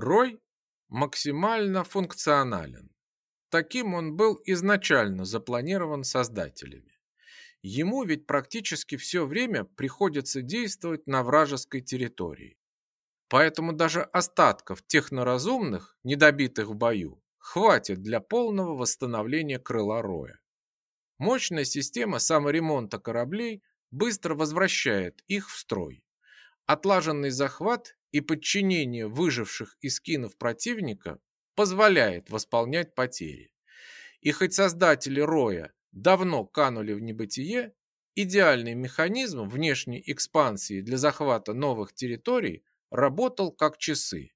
Рой максимально функционален. Таким он был изначально запланирован создателями. Ему ведь практически все время приходится действовать на вражеской территории. Поэтому даже остатков техноразумных, недобитых в бою, хватит для полного восстановления крыла Роя. Мощная система саморемонта кораблей быстро возвращает их в строй. Отлаженный захват и подчинение выживших эскинов противника позволяет восполнять потери. И хоть создатели Роя давно канули в небытие, идеальный механизм внешней экспансии для захвата новых территорий работал как часы,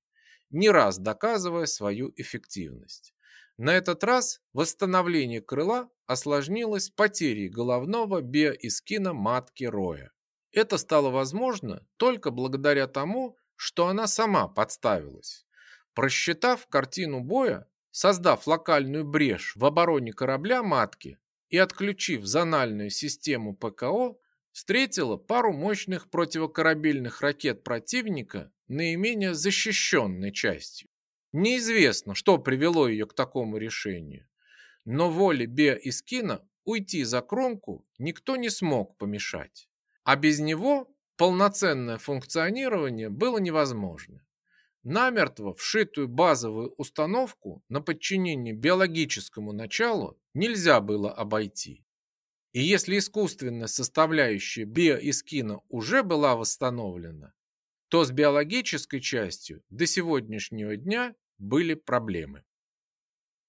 не раз доказывая свою эффективность. На этот раз восстановление крыла осложнилось потерей головного биоискина матки Роя. Это стало возможно только благодаря тому, что она сама подставилась. Просчитав картину боя, создав локальную брешь в обороне корабля матки и отключив зональную систему ПКО, встретила пару мощных противокорабельных ракет противника наименее защищенной частью. Неизвестно, что привело ее к такому решению, но воле Беа и Скина уйти за кромку никто не смог помешать. А без него полноценное функционирование было невозможно. Намертво вшитую базовую установку на подчинение биологическому началу нельзя было обойти. И если искусственная составляющая биоискина уже была восстановлена, то с биологической частью до сегодняшнего дня были проблемы.